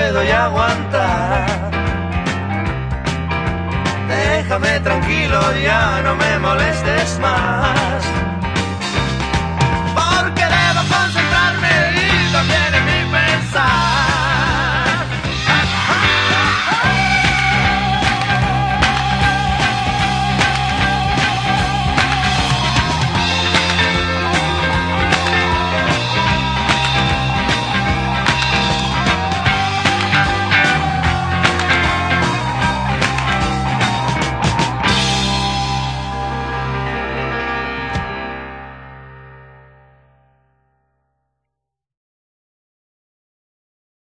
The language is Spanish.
Puedo aguantar. Déjame tranquilo, ya no me molestes más.